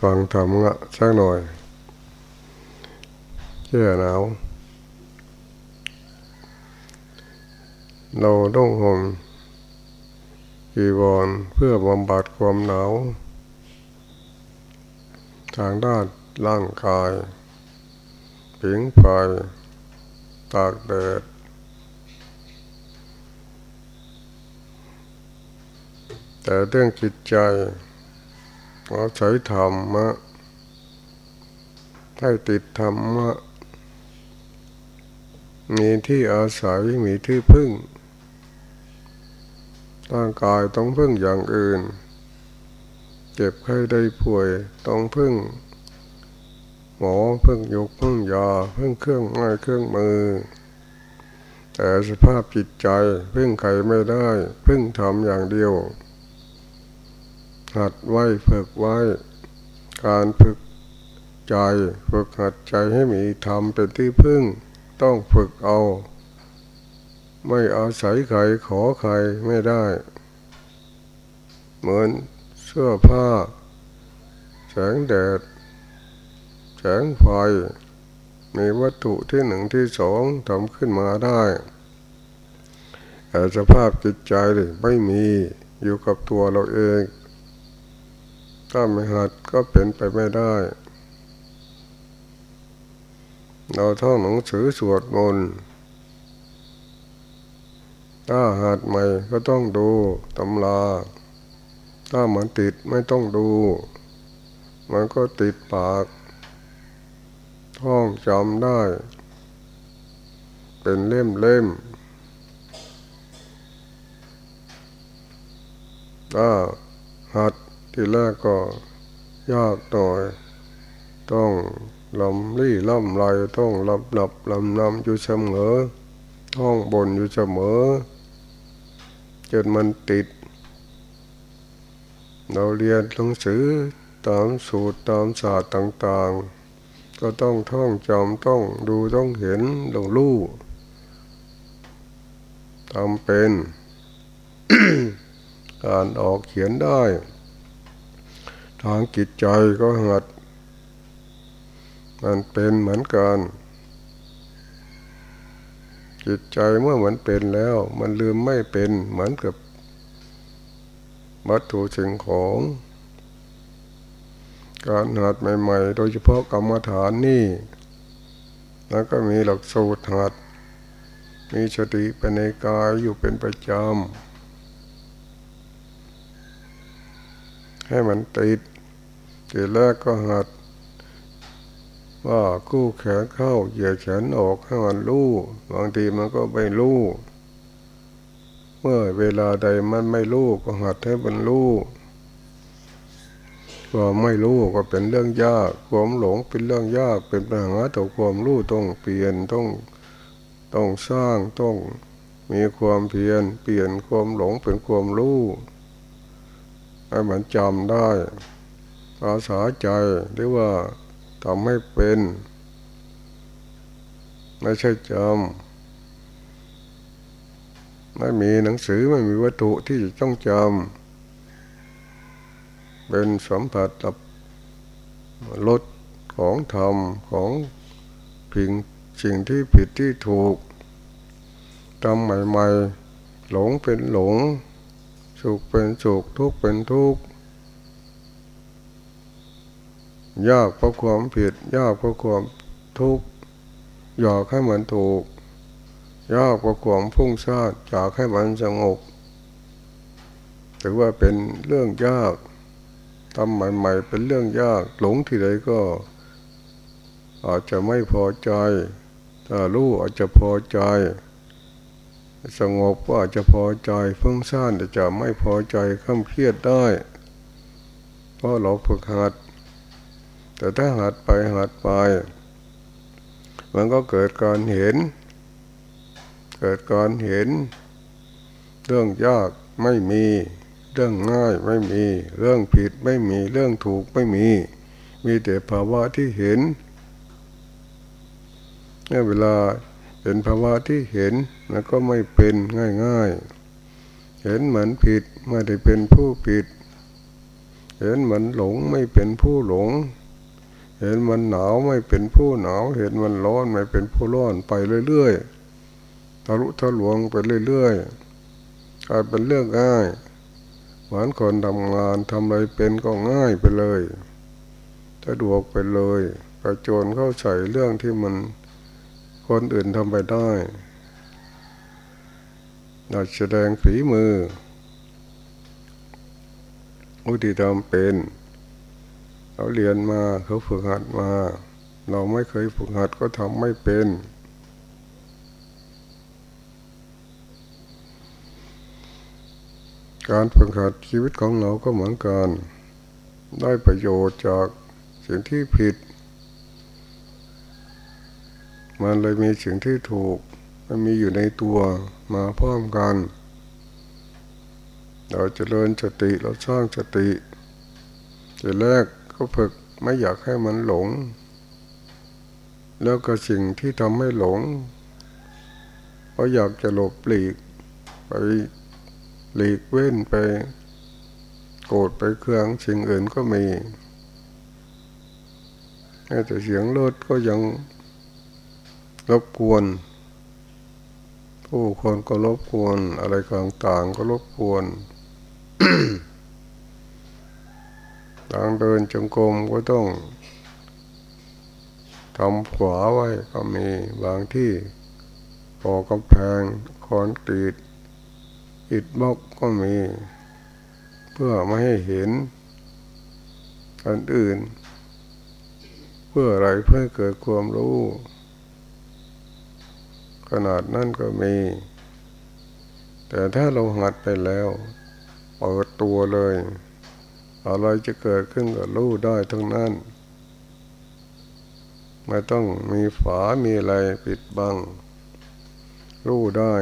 ฟังธรรมะสักหน่อยเชื่อหนาวเราต้องห่มกีวรเพื่อบำบัดความหนาวทางด้านร่างกายผิงไฟตากแดดแต่เรื่องจิตใจ เราใช้ธรรมะให้ติดธรรมะ มีที่อาศัยมีที่พึ่งร่างกายต้องพึ่งอย่างอื่น เจ็บไข้ได้ป่วยต้องพึ่ง หมอพึ่งยกพึ่งยาพึ่งเครื่องไม้เครื่องมือ แต่สภาพจิตใจพึ่งใครไม่ได้ พึ่งทำอย่างเดียว หัดไว้ฝึกไว้ การฝึกใจฝึกหัดใจให้มีธรรมเป็นที่พึ่ง ต้องฝึกเอา ไม่อาศัยใครขอใครไม่ได้ เหมือนเสื้อผ้า แสงแดด แสงไฟมีวัตถุที่หนึ่งที่สองทำขึ้นมาได้แต่สภาพจิตใจไม่มีอยู่กับตัวเราเอง ถ้าไม่หัดก็เป็นไปไม่ได้ เราท่องหนังสือสวดมนต์ถ้าหัดใหม่ก็ต้องดูตำราถ้ามันติดไม่ต้องดู มันก็ติดปาก ท่องจำได้ เป็นเล่มเล่มถ้าหัด ทีแรกก็ยากหน่อย ต้องลำลี่ลำไรต้องลำหลับลำนำอยู่เสมอท่องบนอยู่เสมอจนมันติด เราเรียนหนังสือตามสูตรตามศาสตร์ต่างๆ ก็ต้องท่องจำต้องดูต้องเห็นต้องรู้ทำเป็น การออกเขียนได้ ทางจิตใจก็หัด มันเป็นเหมือนกัน จิตใจเมื่อเหมันเป็นแล้ว มันลืมไม่เป็นเหมือนกับวัตถุสิ่งของ การหัดใหม่ๆ โดยเฉพาะกรรมฐานนี่แล้วก็มีหลักสูตรหัด มีสติเป็นในกายอยู่เป็นประจำให้มันติด ทีแรกก็หัด ว่ากู้แขนเข้าเหยียดแขนออกให้มันรู้บางทีมันก็ไม่รู้เมื่อเวลาใดมันไม่รู้ก็หัดให้มันรู้ความไม่รู้ก็เป็นเรื่องยากความหลงเป็นเรื่องยากเป็นปัญหาต่อความรู้ต้องเปลี่ยนต้องต้องสร้างต้องมีความเพียรเปลี่ยนความหลงเป็นความรู้ให้มันจำได้ ภาษาใจหรือว่าทำให้เป็น ไม่ใช่จำไม่มีหนังสือไม่มีวัตถุที่จะต้องจำเป็นสัมผัสกับรถของธรรมของพิงสิ่งที่ผิดที่ถูกทำใหม่ๆหลงเป็นหลง สุขเป็นสุขทุกข์เป็นทุกข์ ยากเพราะความผิด ยากเพราะความทุกข์อยากให้มันถูก ยากเพราะความพุ่งชาติอยากให้มันสงบถือว่าเป็นเรื่องยากทำใหม่ๆเป็นเรื่องยากหลงที่ใดก็ อาจจะไม่พอใจถ้ารู้อาจจะพอใจ สงบก็อาจจะพอใจฟุ้งซ่านแต่จะไม่พอใจข้ามเครียดได้ เพราะเราฝึกหัด แต่ถ้าหัดไปหัดไป มันก็เกิดการเห็น เกิดการเห็น เรื่องยากไม่มี เรื่องง่ายไม่มี เรื่องผิดไม่มี เรื่องถูกไม่มี มีแต่ภาวะที่เห็นเวลาเป็นภาวะที่เห็นแล้วก็ไม่เป็นง่ายๆ เห็นเหมือนผิดไม่ได้เป็นผู้ผิด เห็นเหมันหลงไม่เป็นผู้หลง เห็นมันหนาวไม่เป็นผู้หนาว เห็นมันร้อนไม่เป็นผู้ร้อนไปเรื่อยๆทะลุทะลวงไปเรื่อยๆกลายเป็นเรื่องง่ายเหมือนคนทำงานทำอะไรเป็นก็ง่ายไปเลยสะดวกไปเลยกระโจนเข้าใส่เรื่องที่มันคนอื่นทำไปได้อยากแสดงฝีมืออุติธรรมเป็น เขาเรียนมาเขาฝึกหัดมา เราไม่เคยฝึกหัดก็ทำไม่เป็น การฝึกหัดชีวิตของเราก็เหมือนกัน ได้ประโยชน์จากสิ่งที่ผิด มันเลยมีสิ่งที่ถูก มันมีอยู่ในตัวมาพร้อมกัน เราจเจริญสติเราสร้างสติทีแรก ก็ฝึกไม่อยากให้มันหลง แล้วก็สิ่งที่ทำให้หลงก็อยากจะหลบหลีก ไปหลีกเว้นไป โกรธไปเครื่องสิ่งอื่นก็มีแต่เสียงรถก็ยังรบกวน ผู้คนก็รบกวน อะไรต่างๆก็รบกวน ทางเดินจงกรมก็ต้องทำขวาไว้ก็มีบางที่ก่อกำแพงคอนกรีตอิดบล็อกก็มี เพื่อไม่ให้เห็นอันอื่น เพื่ออะไรเพื่อเกิดความรู้ ขนาดนั้นก็มี แต่ถ้าเราหัดไปแล้ว เปิดตัวเลย อะไรจะเกิดขึ้นก็รู้ได้ทั้งนั้น ไม่ต้องมีฝา มีอะไรปิดบัง รู้ได้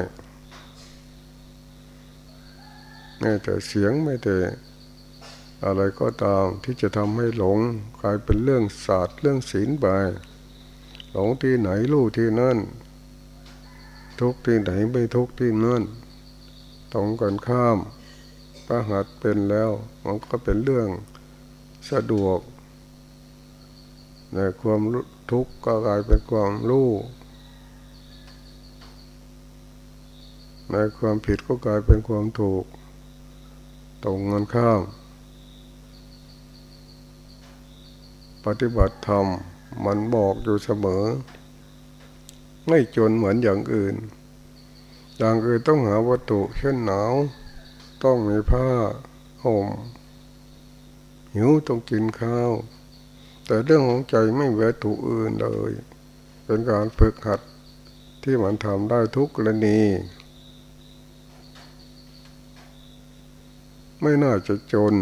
ไม่แต่เสียงไม่แต่อะไรก็ตามที่จะทำให้หลงกลายเป็นเรื่องศาสตร์เรื่องศีลไปหลงที่ไหนรู้ที่นั่น ทุกที่ไหนไม่ทุกที่นั่นตรงกันข้าม ถ้าหัดเป็นแล้ว มันก็เป็นเรื่องสะดวก ในความทุกข์ก็กลายเป็นความรู้ในความผิดก็กลายเป็นความถูก ตรงกันข้าม ปฏิบัติธรรมมันบอกอยู่เสมอ ไม่จนเหมือนอย่างอื่น อย่างอื่นต้องหาวัตถุเช่นหนาว ต้องมีผ้าห่มหิวต้องกินข้าว แต่เรื่องของใจไม่เวถูกอื่นเลย เป็นการฝึกหัดที่มันทำได้ทุกกรณี ไม่น่าจะจน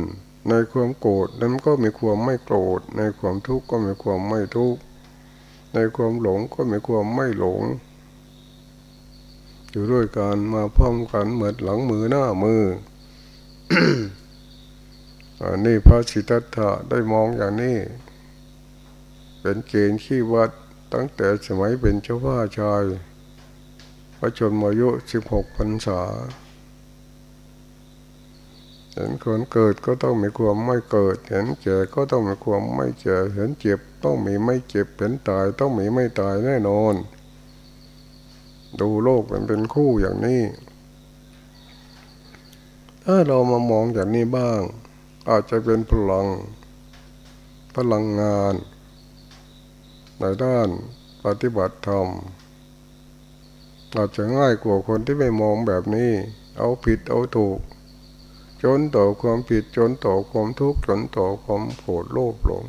ในความโกรธนั้นก็มีความไม่โกรธ ในความทุกข์ก็มีความไม่ทุกข์ ในความหลงก็มีความไม่หลง อยู่ด้วยกันมาพร้อมกันเหมือนหลังมือหน้ามือ อันนี้พระสิทธัตถะได้มองอย่างนี้ เป็นเกณฑ์ขี้วัดตั้งแต่สมัยเป็นเจ้าว่าชาย พระชนมายุสิบหกพรรษาเห็นคนเกิดก็ต้องมีความไม่เกิด เห็นเจ็บก็ต้องมีความไม่เจ็บเห็นเจ็บต้องมีไม่เจ็บเห็นตายต้องมีไม่ตายแน่นอน ดูโลกมันเป็นคู่อย่างนี้ ถ้าเรามามองอย่างนี้บ้าง อาจจะเป็นพลัง พลังงาน ในด้านปฏิบัติธรรมอาจจะง่ายกว่าคนที่ไม่มองแบบนี้ เอาผิดเอาถูก จนต่อความผิดจนต่อความทุกข์จนต่อความโกรธโลภหลง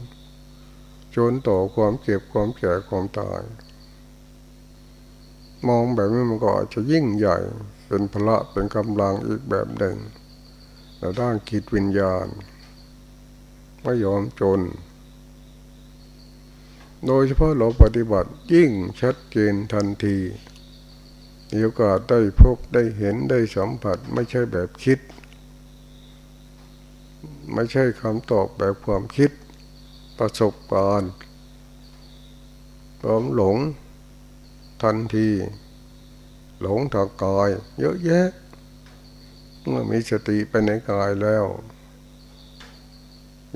จนต่อความเจ็บความแก่ความตาย มองแบบนี้มันก็อาจจะยิ่งใหญ่ เป็นพละเป็นกำลังอีกแบบหนึ่ง ในด้านจิตวิญญาณ ไม่ยอมจน โดยเฉพาะเราปฏิบัติยิ่งชัดเจนทันทีมีโอกาสได้พบได้เห็นได้สัมผัสไม่ใช่แบบคิด ไม่ใช่คำตอบแบบความคิด ประสบการณ์พร้อมหลงทันที หลงทางกายเยอะแยะ เมื่อมีสติไปในกายแล้ว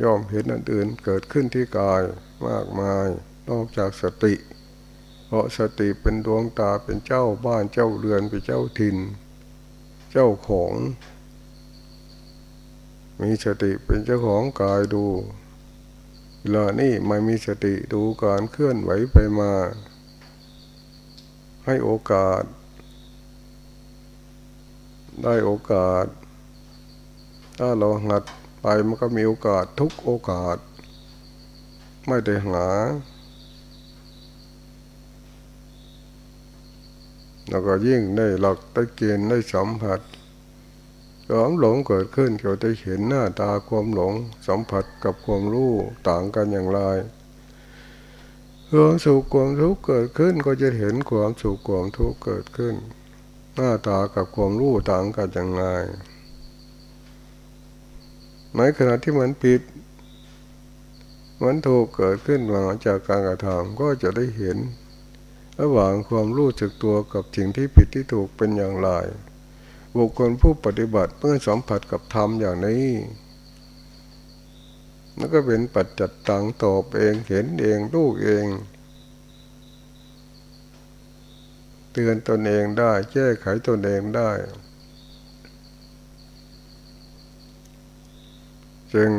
ย่อมเห็นอันอื่นเกิดขึ้นที่กายมากมาย นอกจากสติ เพราะสติเป็นดวงตาเป็นเจ้าบ้านเจ้าเรือนเป็นเจ้าถิ่น เจ้าของ มีสติเป็นเจ้าของกายดูเวลานี่ไม่มีสติดูการเคลื่อนไหวไปมา ให้โอกาส ได้โอกาส ถ้าเราหัดไปมันก็มีโอกาสทุกโอกาส ไม่ได้หาแล้วก็ยิ่งได้หลักได้เกณฑ์ได้สัมผัสความหลงเกิดขึ้นเราจะเห็นหน้าตาความหลงสัมผัสกับความรู้ต่างกันอย่างไรความสุขความทุกข์เกิดขึ้นก็จะเห็นความสุขความทุกข์เกิดขึ้น หน้าตากับความรู้ต่างกันอย่างไรในขณะที่มันผิด มันถูกเกิดขึ้นมาจากการกระทำก็จะได้เห็น ระหว่างความรู้จักตัวกับสิ่งที่ผิดที่ถูกเป็นอย่างไร บุคคลผู้ปฏิบัติเมื่อสัมผัสกับธรรมอย่างนี้นั่นก็เป็นปัจจัดตังตอบเองเห็นเองรู้เอง เตือนตนเองได้ แก้ไขตนเองได้ จึง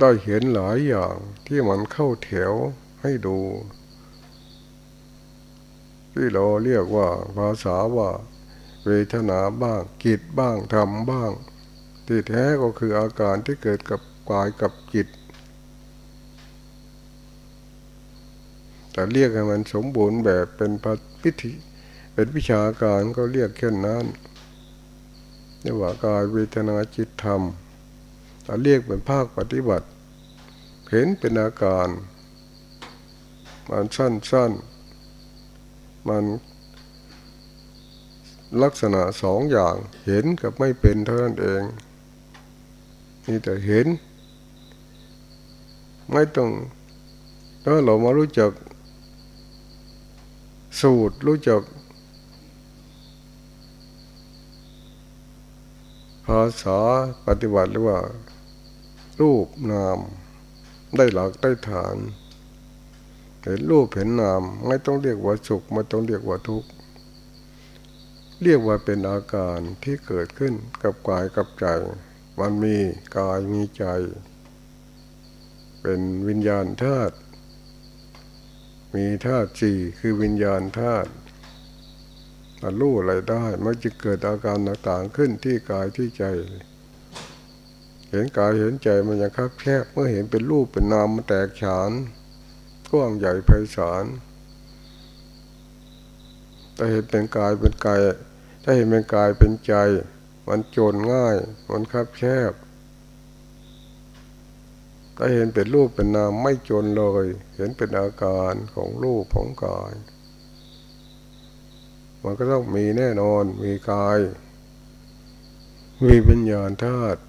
ได้เห็นหลายอย่างที่มันเข้าแถวให้ดู ที่เราเรียกว่าภาษาว่า เวทนาบ้างกิจบ้างธรรมบ้าง ที่แท้ก็คืออาการที่เกิดกับกายกับจิตแต่เรียกให้มันสมบูรณ์แบบเป็นพิธี เป็นวิชาการก็เรียกแค่นั้นเรียกว่ากายเวทนาจิตธรรมแต่เรียกเป็นภาคปฏิบัติ เห็นเป็นอาการมันสั้นๆ มันลักษณะสองอย่างเห็นกับไม่เป็นเท่านั้นเอง นี่แต่เห็น ไม่ต้องถ้าเรามารู้จักสูตรรู้จัก ภาษาปฏิบัติหรือว่า รูปนาม ได้หลักได้ฐานเห็นรูปเห็นนาม ไม่ต้องเรียกว่าสุขไม่ต้องเรียกว่าทุกข์เรียกว่าเป็นอาการที่เกิดขึ้นกับกายกับใจ มันมีกายมีใจ เป็นวิญญาณธาตุมีธาตุสี่คือวิญญาณธาตุ มารู้อะไรได้มันจะเกิดอาการต่างๆขึ้นที่กายที่ใจ เห็นกายเห็นใจมันยังคับแคบเมื่อเห็นเป็นรูปเป็นนามมันแตกฉานกว้างใหญ่ไพศาลแต่เห็นเป็นกายเป็นกายถ้าเห็นเป็นกายเป็นใจ มันโจรง่าย มันคับแคบถ้าเห็นเป็นรูปเป็นนามไม่โจรเลย เห็นเป็นอาการของรูปของกาย มันก็ต้องมีแน่นอนมีกาย มีวิญญาณธาตุ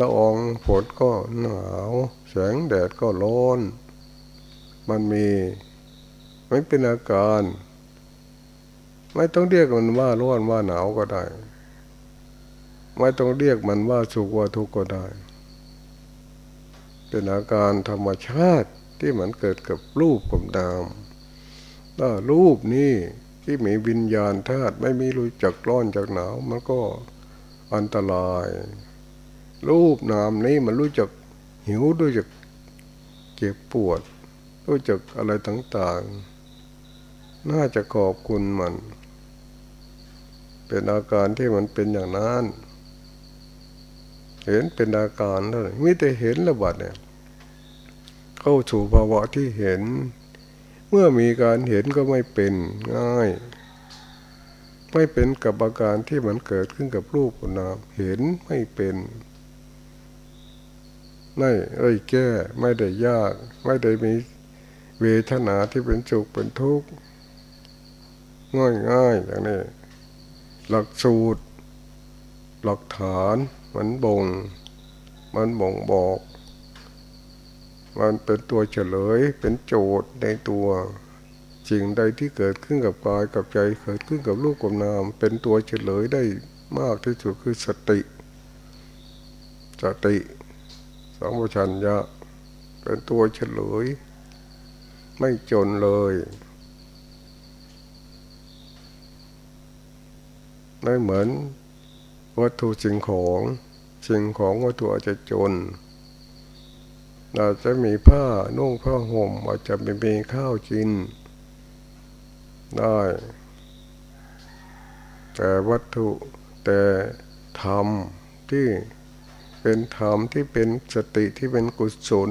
ละอองฝนก็หนาว แสงแดดก็ร้อน มันมีไม่เป็นอาการ ไม่ต้องเรียกมันว่าร้อนว่าหนาวก็ได้ ไม่ต้องเรียกมันว่าสุขว่าทุกข์ก็ได้ เป็นอาการธรรมชาติที่มันเกิดกับรูปกับนามถ้ารูปนี้ ที่มีวิญญาณธาตุไม่มีรู้จักร้อนจากหนาว มันก็อันตราย รูปนามนี้มันรู้จักหิวรู้จักเจ็บปวด รู้จักอะไรต่างๆ น่าจะขอบคุณมัน เป็นอาการที่มันเป็นอย่างนั้น เห็นเป็นอาการเท่านั้นมิแต่เห็นระบาดเนี่ย เข้าสู่ภาวะที่เห็น เมื่อมีการเห็นก็ไม่เป็นง่าย ไม่เป็นกับอาการที่มันเกิดขึ้นกับรูปนามเห็นไม่เป็นไม่ได้แก้ไม่ได้ยาก ไม่ได้มีเวทนาที่เป็นสุขเป็นทุกข์ง่ายๆอย่างนี้หลักสูตร หลักฐานมันบ่ง มันบ่งบอก มันเป็นตัวเฉลย เป็นโจทย์ในตัวสิ่งใดที่เกิดขึ้นกับกายกับใจเกิดขึ้นกับรูปกับนาม เป็นตัวเฉลยได้มากที่สุดคือสติ สติสัมปชัญญะเป็นตัวเฉลย ไม่จนเลย ไม่เหมือนวัตถุสิ่งของสิ่งของวัตถุอาจจะจน อาจจะมีผ้านุ่งผ้าห่มอาจจะไม่มีข้าวกิน ได้ แต่วัตถุแต่ธรรมที่เป็นธรรมที่เป็นสติที่เป็นกุศล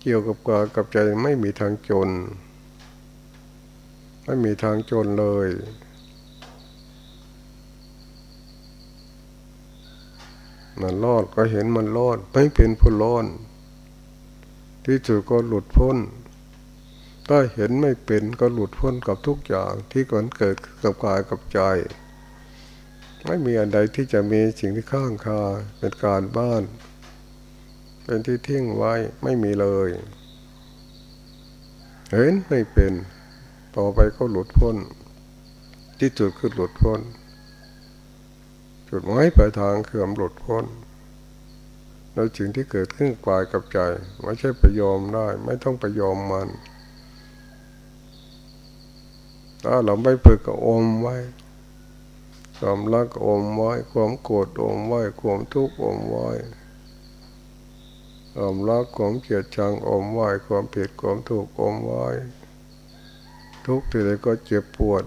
เกี่ยวกับกายกับใจไม่มีทางจน ไม่มีทางจนเลย มันรอดก็เห็นมันรอดไม่เป็นผู้รอดที่สุดก็หลุดพ้น ถ้าเห็นไม่เป็นก็หลุดพ้นกับทุกอย่างที่ก่อนเกิดกับกายกับใจ ไม่มีอันใดที่จะมีสิ่งที่ข้างคาเป็นการบ้าน เป็นที่ทิ้งไว้ไม่มีเลย เห็นไม่เป็น ต่อไปก็หลุดพ้น ที่จุดคือหลุดพ้น จุดหมายปลายทางคือหลุดพ้นแล้วสิ่งที่เกิดขึ้นกายกับใจไม่ใช่ไปยอมได้ ไม่ต้องไปยอมมันถ้าเราไม่ฝึกก็อมไว้ ความรักอมไว้ ความโกรธอมไว้ ความทุกข์อมไว้ความรักความเกลียดชังอมไว้ ความผิดความถูกอมไว้ ทุกทีใดก็เจ็บปวด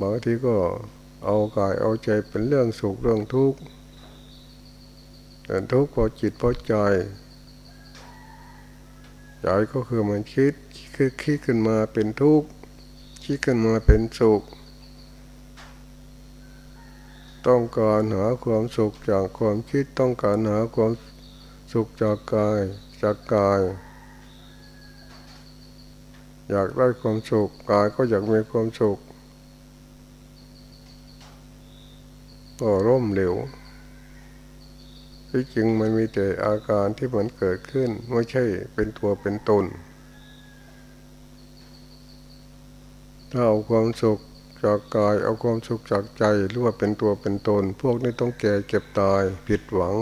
บางทีก็ เอากายเอาใจเป็นเรื่องสุขเรื่องทุกข์แต่ทุกข์พอจิตพอใจใจก็คือมันคิดคือคิดขึ้นมาเป็นทุกข์คิดขึ้นมาเป็นสุข ต้องการหาความสุขจากความคิดต้องการหาความสุขจากกายจากกาย อยากได้ความสุขกายก็อยากมีความสุข ก็ร่มเหลวที่จริงมันมีแต่อาการที่มันเกิดขึ้น ไม่ใช่เป็นตัวเป็นตน ถ้าเอาความสุขจากกายเอาความสุขจากใจหรือว่าเป็นตัวเป็นตน พวกนี้ต้องแก่เก็บตายผิดหวัง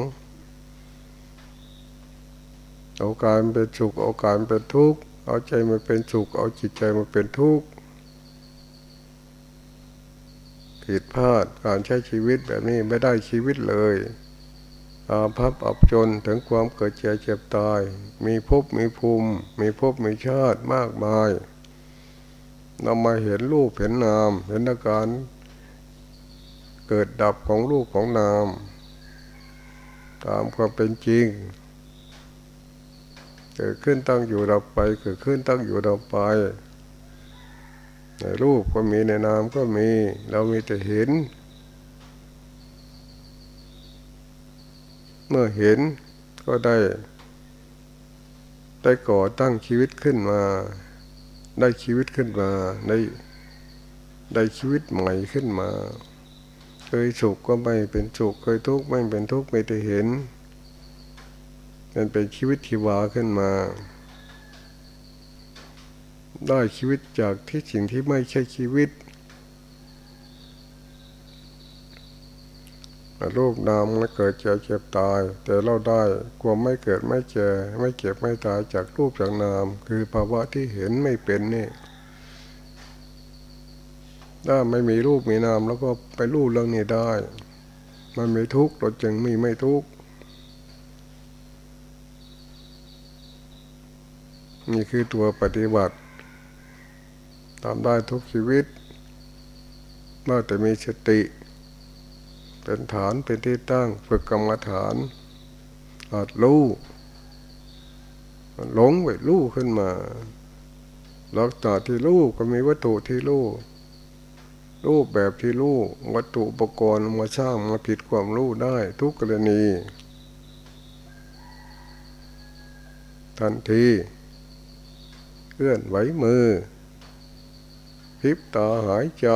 เอาการเป็นสุขเอาการเป็นทุกข์เอาใจมาเป็นสุขเอาจิตใจมาเป็นทุกข์ ผิดพลาดการใช้ชีวิตแบบนี้ไม่ได้ชีวิตเลยอาภัพอับจนถึงความเกิดเจ็บเจ็บตาย มีภพมีภูมิ มีภพมีชาติมากมายเรามาเห็นรูปเห็นนาม เห็นอาการเกิดดับของรูปของนาม ตามความเป็นจริง เกิดขึ้นตั้งอยู่ดับไป เกิดขึ้นตั้งอยู่ดับไป ในรูปก็มีในนามก็มี เรามีแต่เห็น เมื่อเห็นก็ได้ ได้ก่อตั้งชีวิตขึ้นมา ได้ชีวิตขึ้นมา ได้ได้ชีวิตใหม่ขึ้นมา เคยสุขก็ไม่เป็นสุขเคยทุกข์ไม่เป็นทุกข์ไม่ได้เห็นมันเป็นชีวิตที่วาขึ้นมา ได้ชีวิตจากที่สิ่งที่ไม่ใช่ชีวิตโรคนามไม่เกิดเจ็บเจ็บตาย แต่เราได้ความไม่เกิดไม่เจ็บไม่เก็บไม่ตายจากรูปจากนาม คือภาวะที่เห็นไม่เป็นนี่ถ้าไม่มีรูปมีนามแล้วก็ไปรูปเรื่องนี้ได้ มันไม่ทุกข์เราจึงมีไม่ทุกข์นี่คือตัวปฏิบัติ ทำได้ทุกชีวิตเมื่อแต่มีสติ เป็นฐานเป็นที่ตั้งฝึกกรรมฐานอาจรู้หลงไปรู้ขึ้นมาหลักจากที่รู้ก็มีวัตถุที่รู้รูปแบบที่รู้วัตถุอุปกรณ์มาสร้างมาผิดความรู้ได้ทุกกรณี ทันทีเคลื่อนไหวมือ พิบตาหายใจ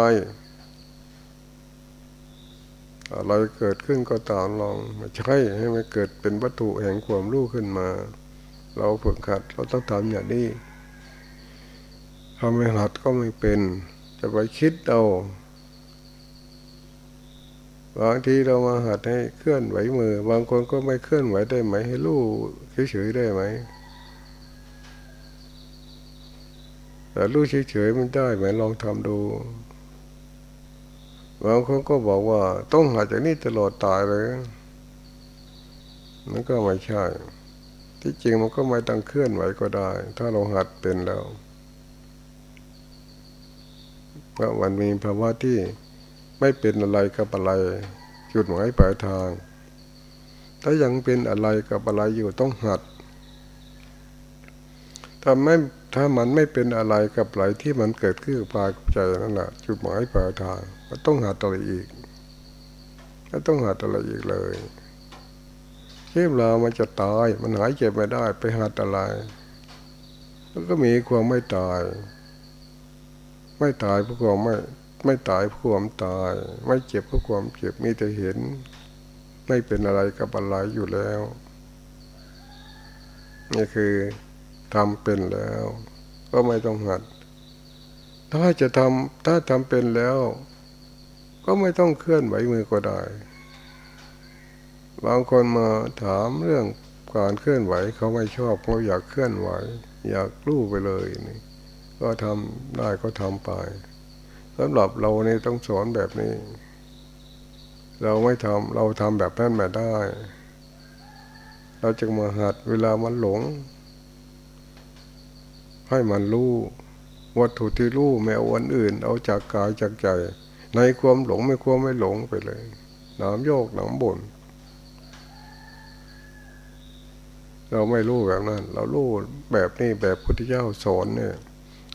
อะไรเกิดขึ้นก็ตามลองมาใช้ให้มันเกิดเป็นวัตถุแห่งความรู้ขึ้นมา เราฝึกขัดเราต้องทำอย่างนี้ทำไม่หัดก็ไม่เป็น จะไปคิดเอาบางทีเรามาหัดให้เคลื่อนไหวมือ บางคนก็ไม่เคลื่อนไหวได้ไหมให้ลู่เฉยๆได้ไหม แต่ลู่เฉยๆมันได้ไหมลองทำดูบางคนก็บอกว่าต้องหัดจากนี้ตลอดตายเลยมันก็ไม่ใช่ ที่จริงมันก็ไม่ต้องเคลื่อนไหวก็ได้ ถ้าเราหัดเป็นแล้วเพราะมันมีภาวะที่ไม่เป็นอะไรกับอะไร จุดหมายปลายทาง ถ้ายังเป็นอะไรกับอะไรอยู่ต้องหัดถ้าไม่ ถ้ามันไม่เป็นอะไรกับอะไรที่มันเกิดขึ้นปลายใจนั่นแหละจุดหมายปลายทางก็ต้องหัดอะไรอีกก็ต้องหัดอะไรอีกเลยเช่นเรามันจะตาย มันหายเจ็บไม่ได้ ไปหัดอะไรแล้วก็มีความไม่ตาย ไม่ตายเพราะความไม่ไม่ตายเพราะความตาย ไม่เจ็บเพราะความเจ็บมีแต่เห็น ไม่เป็นอะไรกับอะไรอยู่แล้ว นี่คือ ทำเป็นแล้ว ก็ไม่ต้องหัด ถ้าจะทำถ้าทำเป็นแล้ว ก็ไม่ต้องเคลื่อนไหวมือก็ได้ บางคนมาถามเรื่องการเคลื่อนไหวเขาไม่ชอบเขาอยากเคลื่อนไหว อยากรู้ไปเลยนี่ก็ทำได้ก็ทำไปสำหรับเราเนี่ต้องสอนแบบนี้ เราไม่ทำเราทำแบบนั้นไม่ได้ เราจะมาหัดเวลามันหลง ให้มันรู้วัตถุที่รู้ไม่เอาวันอื่น เอาจากกายจากใจ ในความหลงไม่ความไม่หลงไปเลยน้ำโยกน้ำบ่นเราไม่รู้แบบนั้น เรารู้แบบนี้แบบพุทธเจ้าสอนเนี่ย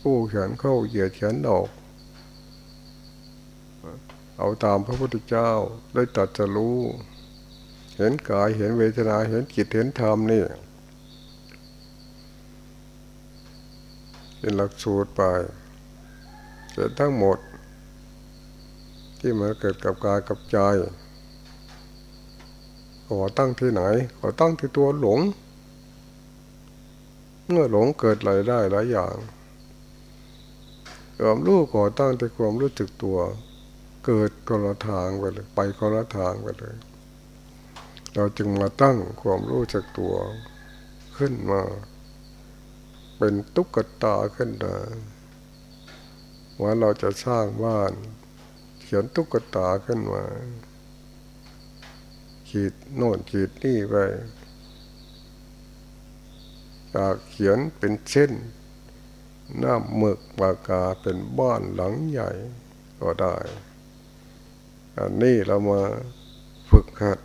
กู้แขนเข้าเหยียดแขนออก เอาตามพระพุทธเจ้าได้ตัดจะรู้ เห็นกายเห็นเวทนาเห็นจิตเห็นธรรมนี่ เป็นหลักสูตรไปเกิดทั้งหมด ที่มันเกิดกับกายกับใจขอตั้งที่ไหน ขอตั้งที่ตัวหลง เมื่อหลงเกิดหลายได้หลายอย่างความรู้ขอตั้งที่ความรู้สึกตัว เกิดคนละทางไปเลยไปคนละทางไปเลย เราจึงมาตั้งความรู้จักตัวขึ้นมา เป็นตุ๊กตาขึ้นมาว่าเราจะสร้างบ้าน เขียนตุ๊กตาขึ้นมาขีดโน่นขีดนี่ไปจากเขียนเป็นเช่นหน้าหมึกปากกาเป็นบ้านหลังใหญ่ก็ได้อันนี้เรามาฝึกหัด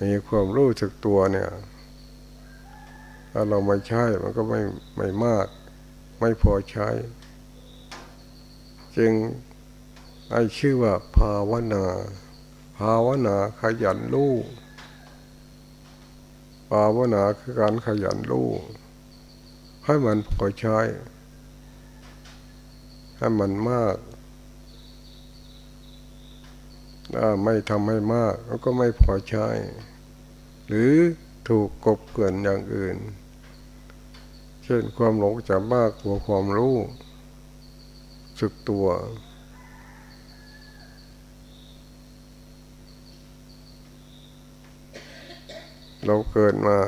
มีความรู้สึกตัวเนี่ย ถ้าเราไม่ใช้มันก็ไม่ไม่มาก ไม่พอใช้ จึงให้ชื่อว่าภาวนา ภาวนาขยันรู้ภาวนาคือการขยันรู้ให้มันพอใช้ ให้มันมากถ้าไม่ทำให้มากก็ไม่พอใช้ หรือถูกกบเกินอย่างอื่น เช่นความหลงจะมากกว่าความรู้สึกตัว เราเกิดมา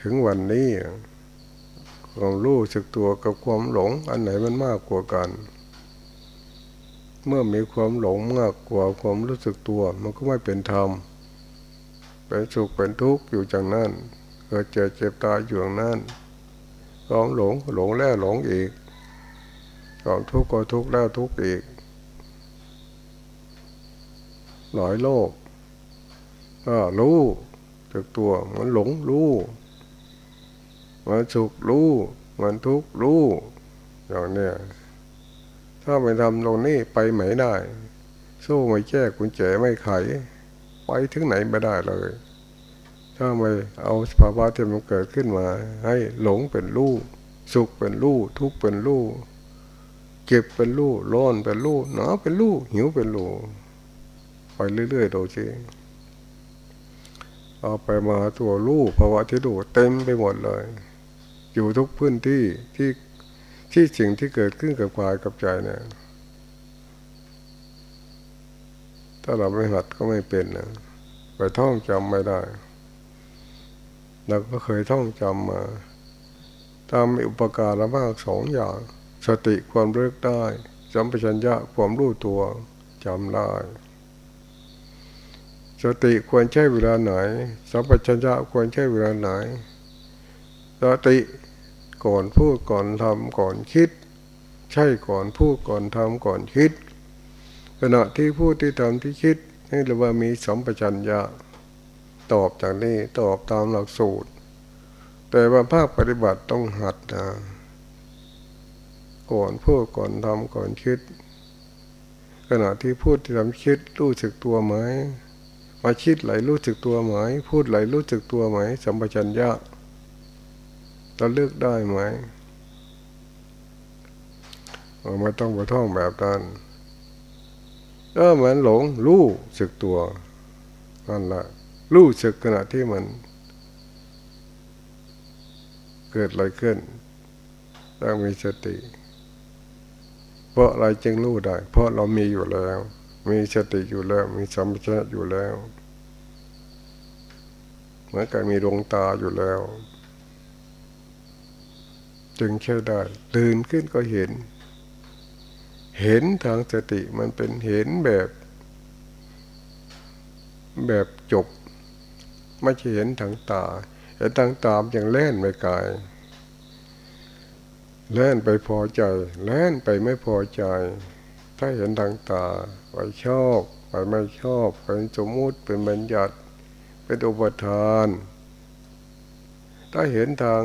ถึงวันนี้ ความรู้สึกตัวกับความหลง อันไหนมันมากกว่ากัน เมื่อมีความหลงมากกว่าความรู้สึกตัว มันก็ไม่เป็นธรรม เป็นสุขเป็นทุกข์อยู่จากนั้น เกิดเจ็บเจ็บตายอยู่อย่างนั้นความหลงหลงแล้วหลงอีกความทุกข์ก็ทุกข์แล้วทุกข์อีก หลายโลกก็รู้จากตัวมันหลงรู้มันสุขรู้มันทุกข์รู้อย่างเนี้ยถ้าไม่ทำตรงนี้ไปไหนได้ สู้ไม่แก้กุญแจไม่ไข ไปถึงไหนไม่ได้เลย ถ้าไม่เอาสภาวะที่มันเกิดขึ้นมา ให้หลงเป็นรูปสุขเป็นรูปทุกข์เป็นรูปเก็บเป็นรูปร้อนเป็นรูปหนาวเป็นรูปหิวเป็นรูปไปเรื่อยๆดูสิเอาไปมาตัวรูปภาวะที่ดูเต็มไปหมดเลย อยู่ทุกพื้นที่ที่ที่สิ่งที่เกิดขึ้นกับกายกับใจเนี่ยถ้าเราไม่หัดก็ไม่เป็นนะไปท่องจำไม่ได้ เราก็เคยท่องจำมาตามอุปการะมากสองอย่าง สติความเลิกได้สัมปชัญญะความรู้ตัวจำได้ สติควรใช้เวลาไหน สัมปชัญญะควรใช้เวลาไหน สติก่อนพูดก่อนทำก่อนคิด ใช่ก่อนพูดก่อนทำก่อนคิด ขณะที่พูดที่ทำที่คิดนี่เรียกว่ามีสัมปชัญญะ ตอบจากนี้ตอบตามหลักสูตร แต่ว่าภาคปฏิบัติต้องหัดนะก่อนพูดก่อนทำก่อนคิด ขณะที่พูดที่ทำคิดรู้สึกตัวไหมมาคิดไหลรู้สึกตัวไหมพูดไหลรู้สึกตัวไหมสัมปชัญญะเราเลือกได้ไหมไม่ต้องไปท่องแบบนั้นก็เหมือนหลงรู้สึกตัวนั่นแหละ รู้สึกขณะที่มัน เกิดอะไรขึ้นต้องมีสติ เพราะอะไรจึงรู้ได้ เพราะเรามีอยู่แล้ว มีสติอยู่แล้ว มีสัมปชัญญะอยู่แล้วเหมือนกับมีดวงตาอยู่แล้ว จึงใช้ได้ตื่นขึ้นก็เห็น เห็นทางสติมันเป็นเห็นแบบ แบบจบ ไม่ใช่เห็นทางตาเห็นทางตามอย่างเล่นไม่กายเล่นไปพอใจเล่นไปไม่พอใจ ถ้าเห็นทางตาไปชอบไปไม่ชอบเป็นสมมุติเป็นบัญญัติเป็นอุปทาน ถ้าเห็นทาง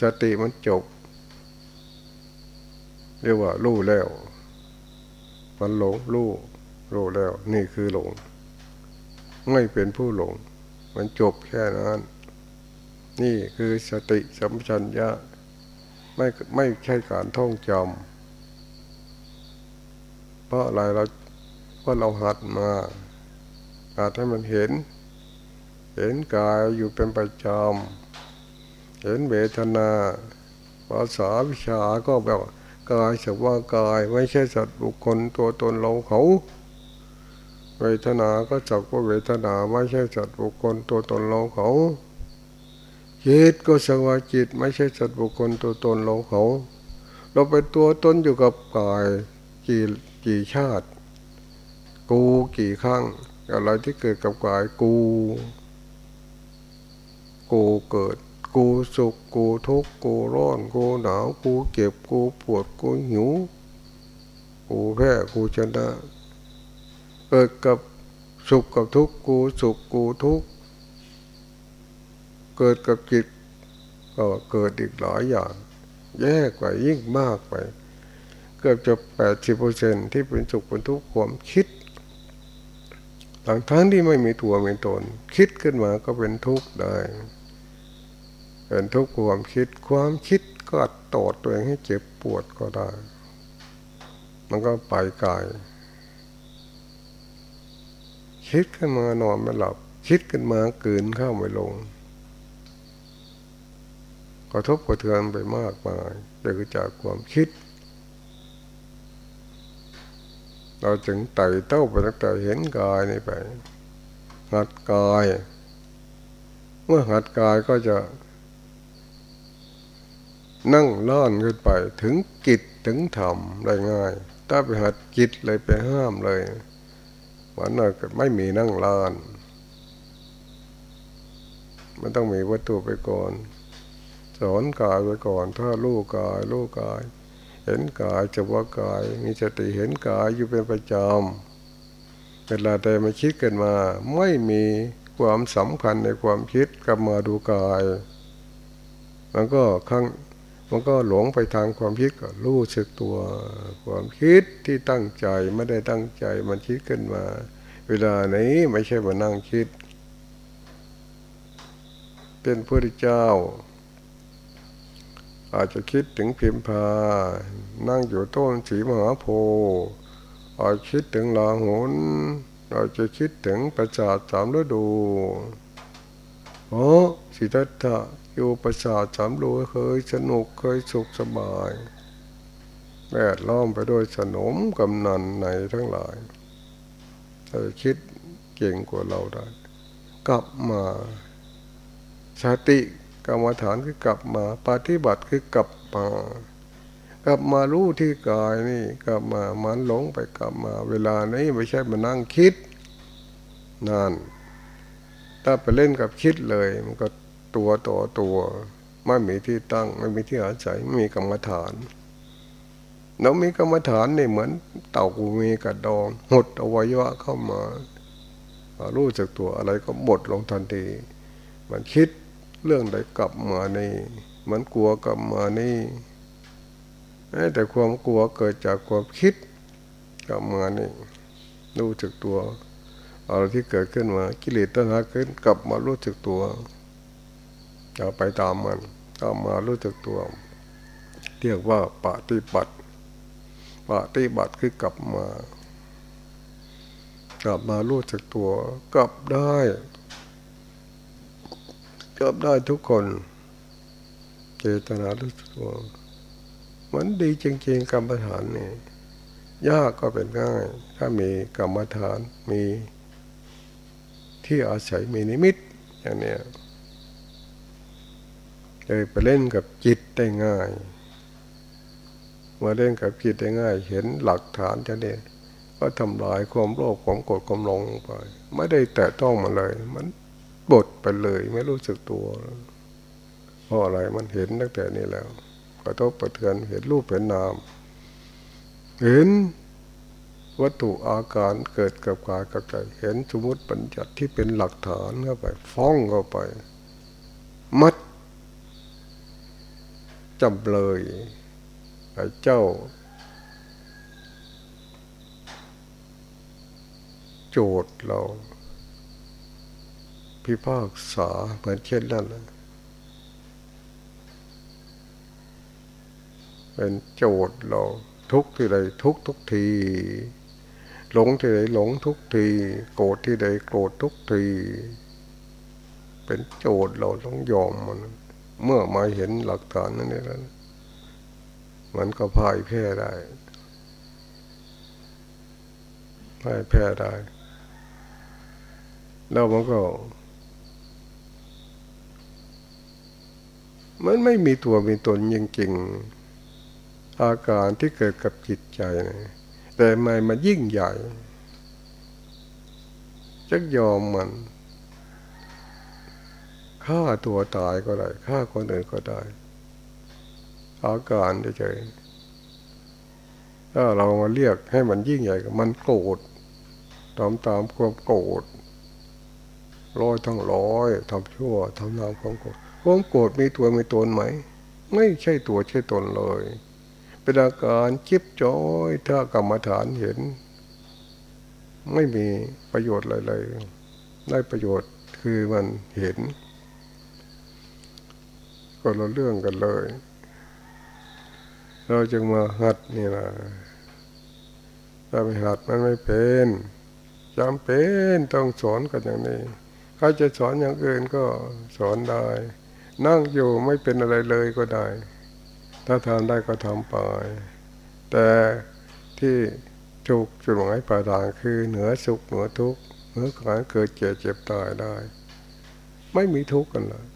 สติมันจบ เรียกว่ารู้แล้วมันหลงรู้รู้แล้ว นี่คือหลง ไม่เป็นผู้หลง มันจบแค่นั้น นี่คือสติสัมปชัญญะ ไม่ไม่ใช่การท่องจำเพราะอะไรเราเพราะเราหัดมาหัดให้มันเห็น เห็นกายอยู่เป็นประจำเห็นเวทนาภาษาวิชาก็แบบกายสักว่ากาย ไม่ใช่สัตว์บุคคลตัวตนเราเขา เวทนาก็จักว่าเวทนาไม่ใช่สัตบุคคลตัวตนเราเขาจิตก็สักว่าจิตไม่ใช่สัตบุคคลตัวตนเราเขา เราเป็นตัวตนอยู่กับกายกี่กี่ชาติ กูกี่ครั้งอะไรที่เกิดกับกายกู กูเกิด กูสุขกูทุกข์กูร้อนกูหนาวกูเจ็บกูปวดกูหิว กูแพ้กูชนะ เกิดกับสุขกับทุกข์กูสุขกูทุกข์เกิดกับจิตก็เกิดอีกหลายอย่าง แย่กไปยิ่งมากไป เกือบจะแปดสิบเปอร์เซ็นที่เป็นสุขเป็นทุกข์ความคิดหลังทั้งที่ไม่มีตัวมีตน คิดขึ้นมาก็เป็นทุกข์ได้ เป็นทุกข์ความคิดความคิดก็ตอดตัวเองให้เจ็บปวดก็ได้ มันก็ไปไกล คิดขึ้นมานอนไม่หลับ คิดขึ้นมาเกินเข้าไม่ลงกระทบกระเทือนไปมากมายเกิดจากความคิด เราจึงไต่เต้าไปตั้งแต่เห็นกายนี่ไป หัดกาย เมื่อหัดกายก็จะนั่งล่อนขึ้นไปถึงกิจถึงธรรมได้ง่าย ถ้าไปหัดจิตเลยไปห้ามเลย วันนั้นไม่มีนั่งลาน มันต้องมีวัตถุไปก่อน สอนกายไปก่อน ถ้าลูกกายลูกกาย เห็นกายจะว่ากาย มีสติเห็นกายอยู่เป็นประจำเวลาใดมาคิดกันมา ไม่มีความสำคัญในความคิดกลับมาดูกาย มันก็ข้าง มันก็หลงไปทางความคิดก็รู้สึกตัวความคิดที่ตั้งใจไม่ได้ตั้งใจมันคิดขึ้นมา เวลานี้ไม่ใช่มานั่งคิด เป็นพระเจ้า อาจจะคิดถึงพิมพา นั่งอยู่ต้นสีมหาโพธิ์อาจคิดถึงลาหุนอาจจะคิดถึงประสาทสามฤดูโอ้สิทธัตถะ อยู่ประสาทสามรูเคยสนุกเคยสุขสบายแวดล้อมไปด้วยสนมกำนันในทั้งหลายเขาจะคิดเก่งกว่าเราได้ กลับมาสติกรรมฐานคือกลับมา ปฏิบัติคือกลับมากลับมารู้ที่กายนี่ กลับมามันหลงไปกลับมา เวลานี้ไม่ใช่มานั่งคิดนาน ถ้าไปเล่นกับคิดเลย มันก็ ตัวต่อตัว ไม่มีที่ตั้ง ไม่มีที่อาศัยไม่มีกรรมฐานเรามีกรรมฐานนี่เหมือน เต่ากูมีกระดองหดอวัยวะเข้ามารู้จักตัวอะไรก็หมดลงทันที มันคิดเรื่องใดกลับมานี่ มันกลัวกลับมานี่แต่ความกลัวเกิดจากความคิดกลับมานี่รู้จักตัวอะไรที่เกิดขึ้นมา กิเลสตัณหาขึ้นกลับมารู้จักตัว อย่าไปตามมันตามมารู้จักตัว เรียกว่าปฏิบัติปฏิบัติคือกลับมา กลับมารู้จักตัว กลับได้ กลับได้ทุกคน เจตนารู้จักตัวมันดีจริงๆกรรมฐานนี่ยากก็เป็นง่าย ถ้ามีกรรมฐานมีที่อาศัยมีนิมิตอย่างนี้ เลยไปเล่นกับจิตได้ง่ายมาเล่นกับจิตได้ง่าย เห็นหลักฐานจะเนี่ยก็ทำลายความโลภความโกรธความหลงไป ไม่ได้แตะต้องมาเลย มันบดไปเลยไม่รู้สึกตัว เพราะอะไรมันเห็นตั้งแต่นี้แล้วกระทบกระเทือนเห็นรูปเห็นนาม เห็นวัตถุอาการเกิดกับกายกับใจเห็นสมมติปัญจัตที่เป็นหลักฐานเข้าไป ฟ้องเข้าไป มัด จำเลยไอ้เจ้า โจทย์เรา พิพากษาเหมือนเช่นนั้นเป็นโจทย์เราทุกที่ใดทุกทุกที หลงที่ใดหลงทุกที โกรธที่ใดโกรธทุกที เป็นโจทย์เราต้องยอมมัน เมื่อมาเห็นหลักฐานนั่นเองมันก็พ่ายแพ้ได้พ่ายแพ้ได้ แล้วมันก็ มันไม่มีตัวมีตนจริงๆ อาการที่เกิดกับจิตใจนะแต่ไม่มายิ่งใหญ่จะยอมมัน ฆ่าตัวตายก็ได้ฆ่าคนอื่นก็ได้ อาการเฉยๆถ้าเรามาเรียกให้มันยิ่งใหญ่มันโกรธทำตามความโกรธร้อยทั้งร้อยทำชั่วทำนามความโกรธความโกรธมีตัวมีตนไหม ไม่ใช่ตัวใช่ตนเลย เป็นอาการจิบจ้อยถ้ากรรมฐานเห็น ไม่มีประโยชน์อะไรเลย ได้ประโยชน์คือมันเห็น ก็เราเรื่องกันเลย เราจึงมาหัดนี่นะถ้าไม่หัดมันไม่เป็นจำเป็นต้องสอนกันอย่างนี้ใครจะสอนอย่างอื่นก็สอนได้ นั่งอยู่ไม่เป็นอะไรเลยก็ได้ ถ้าทำได้ก็ทำไป แต่ที่ถูกจุดหมายปลายทางคือเหนือสุขเหนือทุกข์เหนือการเกิดเจ็บเจ็บตายได้ ไม่มีทุกข์กันเลย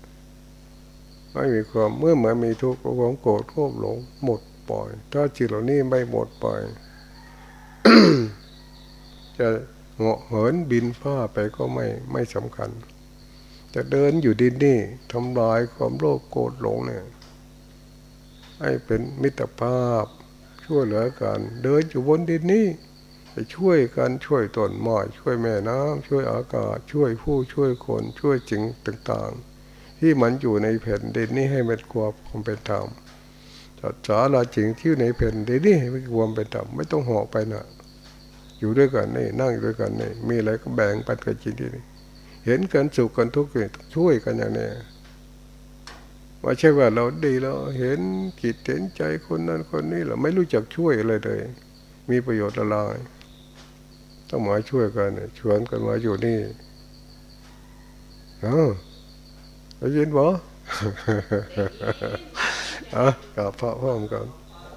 ไม่มีความเมื่อเหมือนมีทุกข์ความโกรธโลภหลงหมดปล่อย ถ้าจิตเหล่านี้ไม่หมดไปจะเหาะเหินบินฟ้าไปก็ไม่ไม่สำคัญ จะเดินอยู่ดินนี่ทำลายความโลภโกรธหลงเนี่ยให้เป็นมิตรภาพ ช่วยเหลือกัน เดินอยู่บนดินนี้ไปช่วยกันช่วยต้นไม้ช่วยแม่น้ำช่วยอากาศ ช่วยผู้ช่วยคนช่วยจิงต่างๆ ที่มันอยู่ในแผ่นดินนี้ให้มันควความเป็นธรรมจัดสาราจริงที่ในแผ่นดินนี้ให้มันความเป็นธรรมไม่ต้องห่อไปนะอยู่ด้วยกันนี่นั่งด้วยกันนี่มีอะไรก็แบ่งปันกันจริงที่นี่เห็นกันสุขกันทุกข์ช่วยกันอย่างนี้ว่าใช่ว่าเราดีแล้วเห็นกิจเห็นใจคนนั้นคนนี้เราไม่รู้จักช่วยอะไรเลย มีประโยชน์อะไรต้องมาช่วยกันชวนกันมาอยู่นี่เนาะ ได้ยินบ่ อะกับพระพ่อมกัน